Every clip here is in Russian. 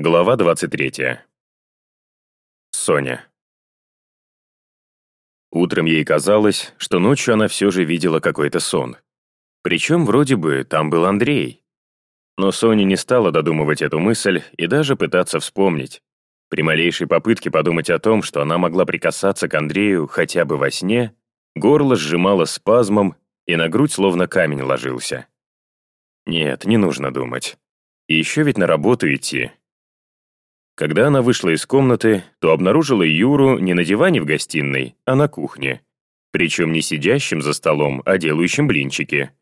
Глава 23. Соня. Утром ей казалось, что ночью она все же видела какой-то сон. Причем вроде бы там был Андрей. Но Соня не стала додумывать эту мысль и даже пытаться вспомнить. При малейшей попытке подумать о том, что она могла прикасаться к Андрею хотя бы во сне, горло сжимало спазмом, и на грудь словно камень ложился. Нет, не нужно думать. И еще ведь на работу идти, когда она вышла из комнаты, то обнаружила Юру не на диване в гостиной, а на кухне. Причем не сидящим за столом, а делающим блинчики.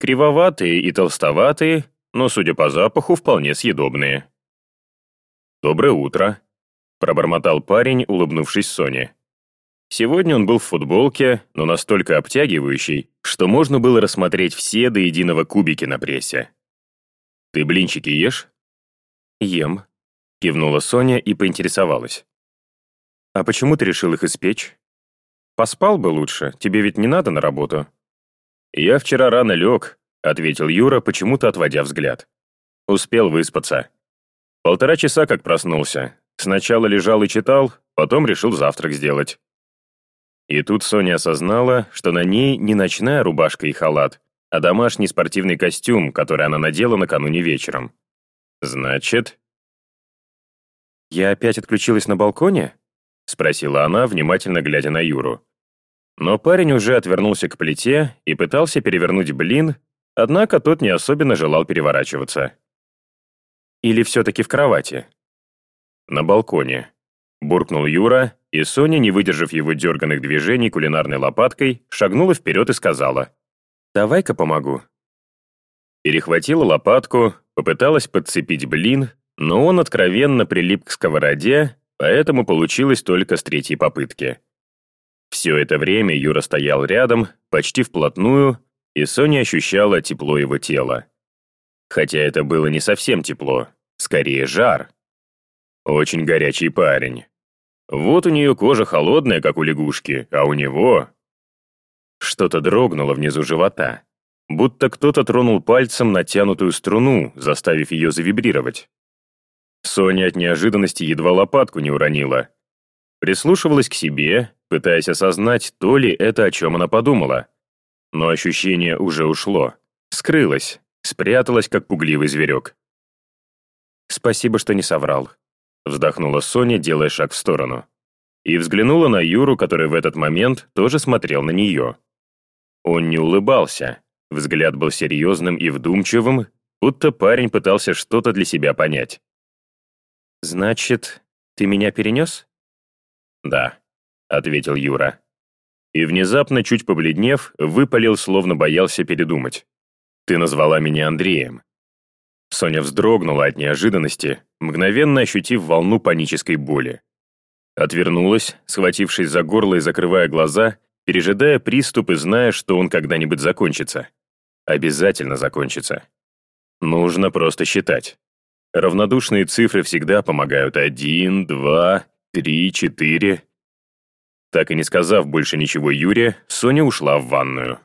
Кривоватые и толстоватые, но, судя по запаху, вполне съедобные. «Доброе утро», — пробормотал парень, улыбнувшись Соне. Сегодня он был в футболке, но настолько обтягивающей, что можно было рассмотреть все до единого кубики на прессе. «Ты блинчики ешь?» «Ем», Кивнула Соня и поинтересовалась. «А почему ты решил их испечь? Поспал бы лучше, тебе ведь не надо на работу». «Я вчера рано лег», — ответил Юра, почему-то отводя взгляд. «Успел выспаться. Полтора часа как проснулся. Сначала лежал и читал, потом решил завтрак сделать». И тут Соня осознала, что на ней не ночная рубашка и халат, а домашний спортивный костюм, который она надела накануне вечером. «Значит...» «Я опять отключилась на балконе?» — спросила она, внимательно глядя на Юру. Но парень уже отвернулся к плите и пытался перевернуть блин, однако тот не особенно желал переворачиваться. «Или все-таки в кровати?» «На балконе», — буркнул Юра, и Соня, не выдержав его дерганных движений кулинарной лопаткой, шагнула вперед и сказала. «Давай-ка помогу». Перехватила лопатку, попыталась подцепить блин, но он откровенно прилип к сковороде, поэтому получилось только с третьей попытки. Все это время Юра стоял рядом, почти вплотную, и Соня ощущала тепло его тела. Хотя это было не совсем тепло, скорее жар. Очень горячий парень. Вот у нее кожа холодная, как у лягушки, а у него... Что-то дрогнуло внизу живота, будто кто-то тронул пальцем натянутую струну, заставив ее завибрировать. Соня от неожиданности едва лопатку не уронила. Прислушивалась к себе, пытаясь осознать, то ли это, о чем она подумала. Но ощущение уже ушло. Скрылось, спряталось, как пугливый зверек. «Спасибо, что не соврал», — вздохнула Соня, делая шаг в сторону. И взглянула на Юру, который в этот момент тоже смотрел на нее. Он не улыбался, взгляд был серьезным и вдумчивым, будто парень пытался что-то для себя понять. «Значит, ты меня перенес?» «Да», — ответил Юра. И внезапно, чуть побледнев, выпалил, словно боялся передумать. «Ты назвала меня Андреем». Соня вздрогнула от неожиданности, мгновенно ощутив волну панической боли. Отвернулась, схватившись за горло и закрывая глаза, пережидая приступ и зная, что он когда-нибудь закончится. Обязательно закончится. Нужно просто считать. Равнодушные цифры всегда помогают. Один, два, три, четыре. Так и не сказав больше ничего Юре, Соня ушла в ванную.